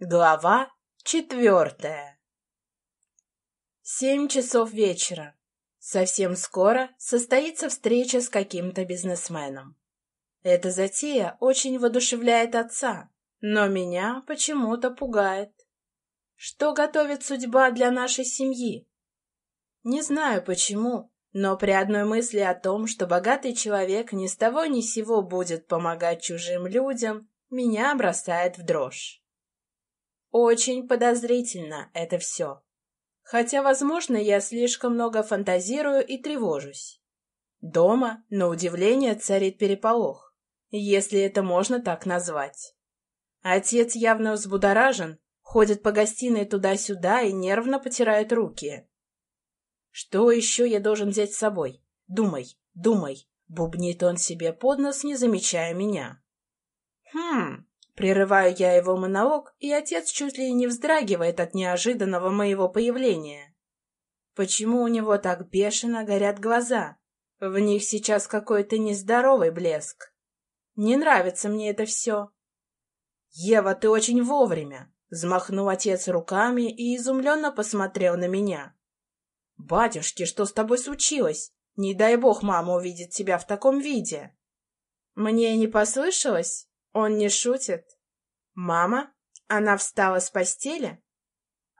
Глава четвертая Семь часов вечера. Совсем скоро состоится встреча с каким-то бизнесменом. Эта затея очень воодушевляет отца, но меня почему-то пугает. Что готовит судьба для нашей семьи? Не знаю почему, но при одной мысли о том, что богатый человек ни с того ни сего будет помогать чужим людям, меня бросает в дрожь. Очень подозрительно это все. Хотя, возможно, я слишком много фантазирую и тревожусь. Дома, на удивление, царит переполох, если это можно так назвать. Отец явно взбудоражен, ходит по гостиной туда-сюда и нервно потирает руки. Что еще я должен взять с собой? Думай, думай, бубнит он себе под нос, не замечая меня. Хм, Прерываю я его монолог, и отец чуть ли не вздрагивает от неожиданного моего появления. Почему у него так бешено горят глаза? В них сейчас какой-то нездоровый блеск. Не нравится мне это все. «Ева, ты очень вовремя!» — взмахнул отец руками и изумленно посмотрел на меня. «Батюшки, что с тобой случилось? Не дай бог мама увидит тебя в таком виде!» Мне не послышалось? Он не шутит. «Мама?» Она встала с постели.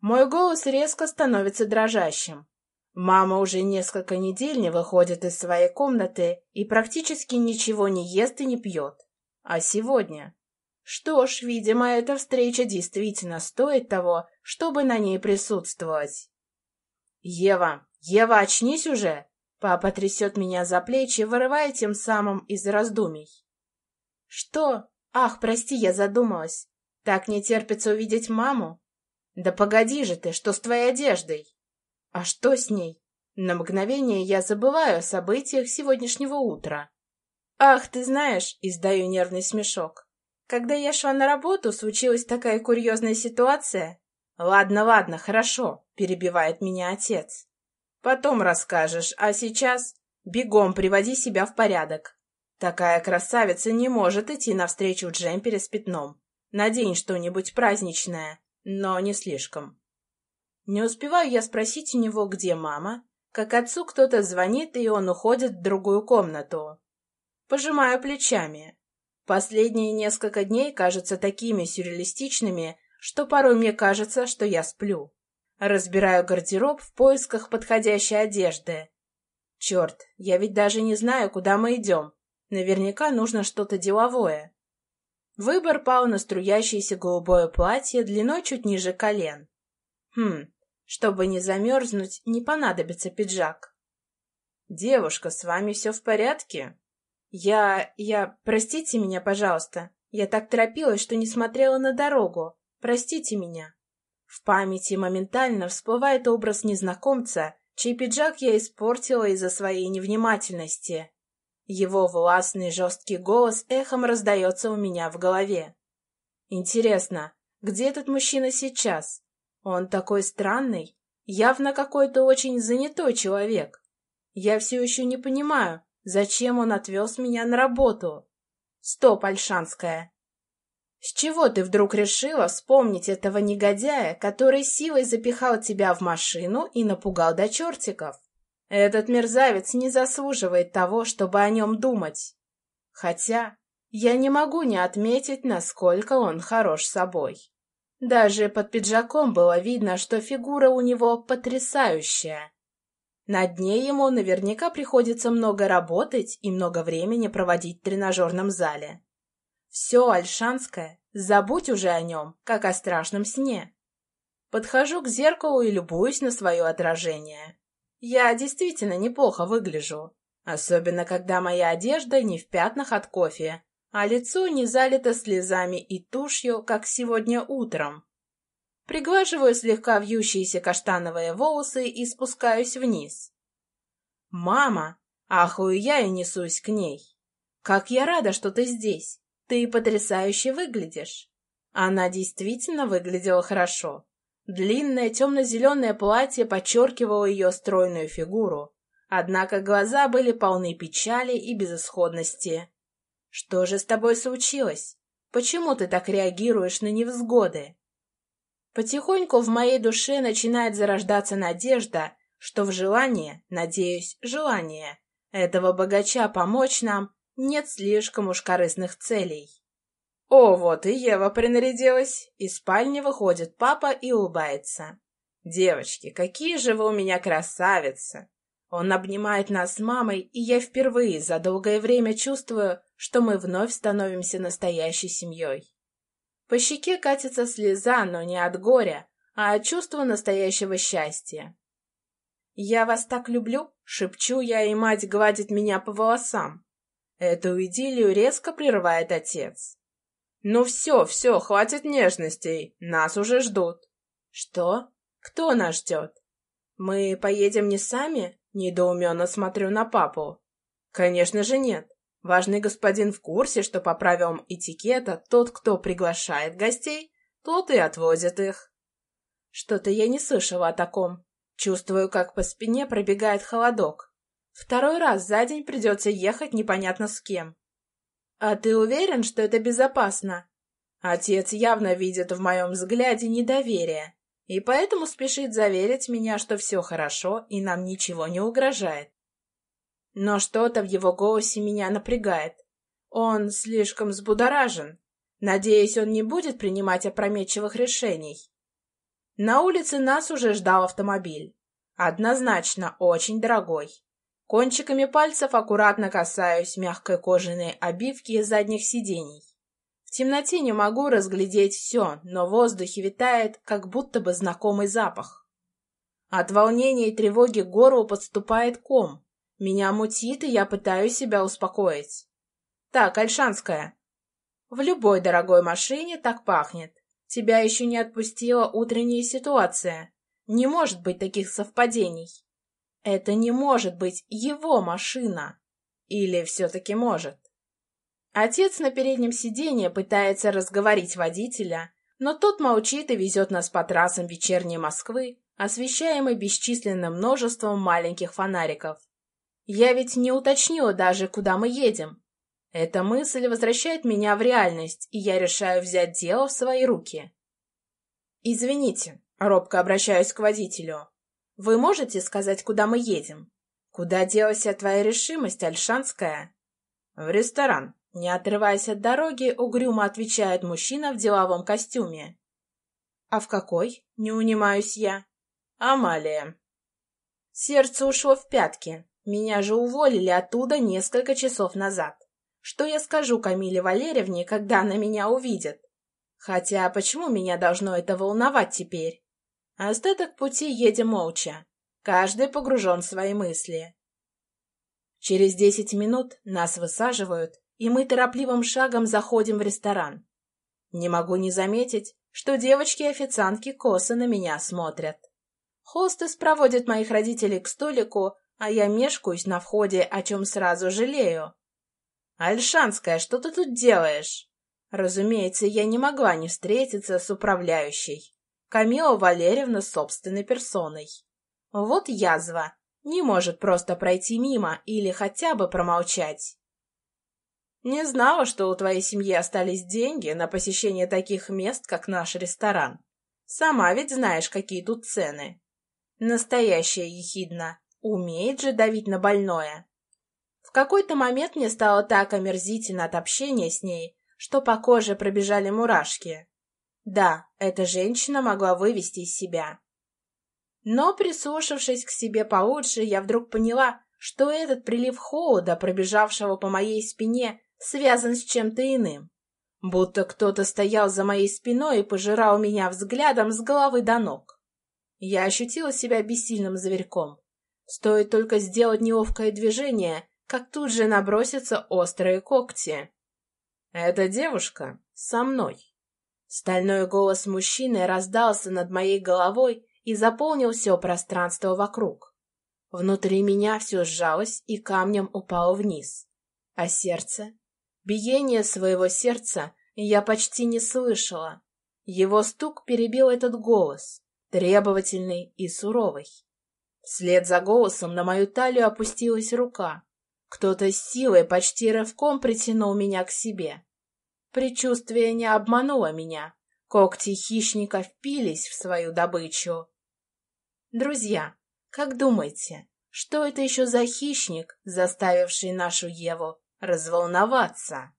Мой голос резко становится дрожащим. Мама уже несколько недель не выходит из своей комнаты и практически ничего не ест и не пьет. А сегодня? Что ж, видимо, эта встреча действительно стоит того, чтобы на ней присутствовать. «Ева! Ева, очнись уже!» Папа трясет меня за плечи, вырывая тем самым из раздумий. «Что?» Ах, прости, я задумалась. Так не терпится увидеть маму. Да погоди же ты, что с твоей одеждой? А что с ней? На мгновение я забываю о событиях сегодняшнего утра. Ах, ты знаешь, издаю нервный смешок. Когда я шла на работу, случилась такая курьезная ситуация. Ладно, ладно, хорошо, перебивает меня отец. Потом расскажешь, а сейчас бегом приводи себя в порядок. Такая красавица не может идти навстречу в джемпере с пятном. Надень что-нибудь праздничное, но не слишком. Не успеваю я спросить у него, где мама, как отцу кто-то звонит, и он уходит в другую комнату. Пожимаю плечами. Последние несколько дней кажутся такими сюрреалистичными, что порой мне кажется, что я сплю. Разбираю гардероб в поисках подходящей одежды. Черт, я ведь даже не знаю, куда мы идем. Наверняка нужно что-то деловое. Выбор пал на струящееся голубое платье длиной чуть ниже колен. Хм, чтобы не замерзнуть, не понадобится пиджак. «Девушка, с вами все в порядке?» «Я... я... Простите меня, пожалуйста. Я так торопилась, что не смотрела на дорогу. Простите меня». В памяти моментально всплывает образ незнакомца, чей пиджак я испортила из-за своей невнимательности. Его властный жесткий голос эхом раздается у меня в голове. Интересно, где этот мужчина сейчас? Он такой странный, явно какой-то очень занятой человек. Я все еще не понимаю, зачем он отвез меня на работу. Стоп, Альшанская. С чего ты вдруг решила вспомнить этого негодяя, который силой запихал тебя в машину и напугал до чертиков? Этот мерзавец не заслуживает того, чтобы о нем думать. Хотя я не могу не отметить, насколько он хорош собой. Даже под пиджаком было видно, что фигура у него потрясающая. На дне ему наверняка приходится много работать и много времени проводить в тренажерном зале. Все, Альшанское, забудь уже о нем, как о страшном сне. Подхожу к зеркалу и любуюсь на свое отражение. Я действительно неплохо выгляжу, особенно когда моя одежда не в пятнах от кофе, а лицо не залито слезами и тушью, как сегодня утром. Приглаживаю слегка вьющиеся каштановые волосы и спускаюсь вниз. «Мама!» Ахую я и несусь к ней. «Как я рада, что ты здесь! Ты потрясающе выглядишь!» Она действительно выглядела хорошо. Длинное темно-зеленое платье подчеркивало ее стройную фигуру, однако глаза были полны печали и безысходности. «Что же с тобой случилось? Почему ты так реагируешь на невзгоды? Потихоньку в моей душе начинает зарождаться надежда, что в желании, надеюсь, желание этого богача помочь нам нет слишком уж корыстных целей. О, вот и Ева принарядилась. Из спальни выходит папа и улыбается. «Девочки, какие же вы у меня красавицы!» Он обнимает нас с мамой, и я впервые за долгое время чувствую, что мы вновь становимся настоящей семьей. По щеке катится слеза, но не от горя, а от чувства настоящего счастья. «Я вас так люблю!» — шепчу я, и мать гладит меня по волосам. Эту идиллию резко прерывает отец. «Ну все, все, хватит нежностей, нас уже ждут». «Что? Кто нас ждет? Мы поедем не сами?» Недоуменно смотрю на папу. «Конечно же нет. Важный господин в курсе, что по правилам этикета тот, кто приглашает гостей, тот и отвозит их». Что-то я не слышала о таком. Чувствую, как по спине пробегает холодок. Второй раз за день придется ехать непонятно с кем. «А ты уверен, что это безопасно?» Отец явно видит в моем взгляде недоверие, и поэтому спешит заверить меня, что все хорошо и нам ничего не угрожает. Но что-то в его голосе меня напрягает. Он слишком взбудоражен. Надеюсь, он не будет принимать опрометчивых решений. На улице нас уже ждал автомобиль. Однозначно очень дорогой. Кончиками пальцев аккуратно касаюсь мягкой кожаной обивки задних сидений. В темноте не могу разглядеть все, но в воздухе витает как будто бы знакомый запах. От волнения и тревоги к горлу подступает ком. Меня мутит, и я пытаюсь себя успокоить. Так, Альшанская. В любой дорогой машине так пахнет. Тебя еще не отпустила утренняя ситуация. Не может быть таких совпадений. Это не может быть его машина. Или все-таки может? Отец на переднем сиденье пытается разговорить водителя, но тот молчит и везет нас по трассам вечерней Москвы, освещаемой бесчисленным множеством маленьких фонариков. Я ведь не уточнила даже, куда мы едем. Эта мысль возвращает меня в реальность, и я решаю взять дело в свои руки. «Извините», — робко обращаюсь к водителю, вы можете сказать, куда мы едем? Куда делась твоя решимость, Альшанская? В ресторан. Не отрываясь от дороги, угрюмо отвечает мужчина в деловом костюме. А в какой? Не унимаюсь я. Амалия. Сердце ушло в пятки. Меня же уволили оттуда несколько часов назад. Что я скажу Камиле Валерьевне, когда она меня увидит? Хотя почему меня должно это волновать теперь? Остаток пути едем молча. Каждый погружен в свои мысли. Через десять минут нас высаживают, и мы торопливым шагом заходим в ресторан. Не могу не заметить, что девочки-официантки косо на меня смотрят. Хостес проводит моих родителей к столику, а я мешкаюсь на входе, о чем сразу жалею. «Альшанская, что ты тут делаешь?» Разумеется, я не могла не встретиться с управляющей. Камила Валерьевна собственной персоной. Вот язва. Не может просто пройти мимо или хотя бы промолчать. Не знала, что у твоей семьи остались деньги на посещение таких мест, как наш ресторан. Сама ведь знаешь, какие тут цены. Настоящая ехидна. Умеет же давить на больное. В какой-то момент мне стало так омерзительно от общения с ней, что по коже пробежали мурашки. Да, эта женщина могла вывести из себя. Но, прислушавшись к себе получше, я вдруг поняла, что этот прилив холода, пробежавшего по моей спине, связан с чем-то иным. Будто кто-то стоял за моей спиной и пожирал меня взглядом с головы до ног. Я ощутила себя бессильным зверьком. Стоит только сделать неловкое движение, как тут же набросятся острые когти. «Эта девушка со мной», Стальной голос мужчины раздался над моей головой и заполнил все пространство вокруг. Внутри меня все сжалось и камнем упало вниз. А сердце? Биение своего сердца я почти не слышала. Его стук перебил этот голос, требовательный и суровый. Вслед за голосом на мою талию опустилась рука. Кто-то с силой почти рывком притянул меня к себе. Предчувствие не обмануло меня. Когти хищника впились в свою добычу. Друзья, как думаете, что это еще за хищник, заставивший нашу Еву разволноваться?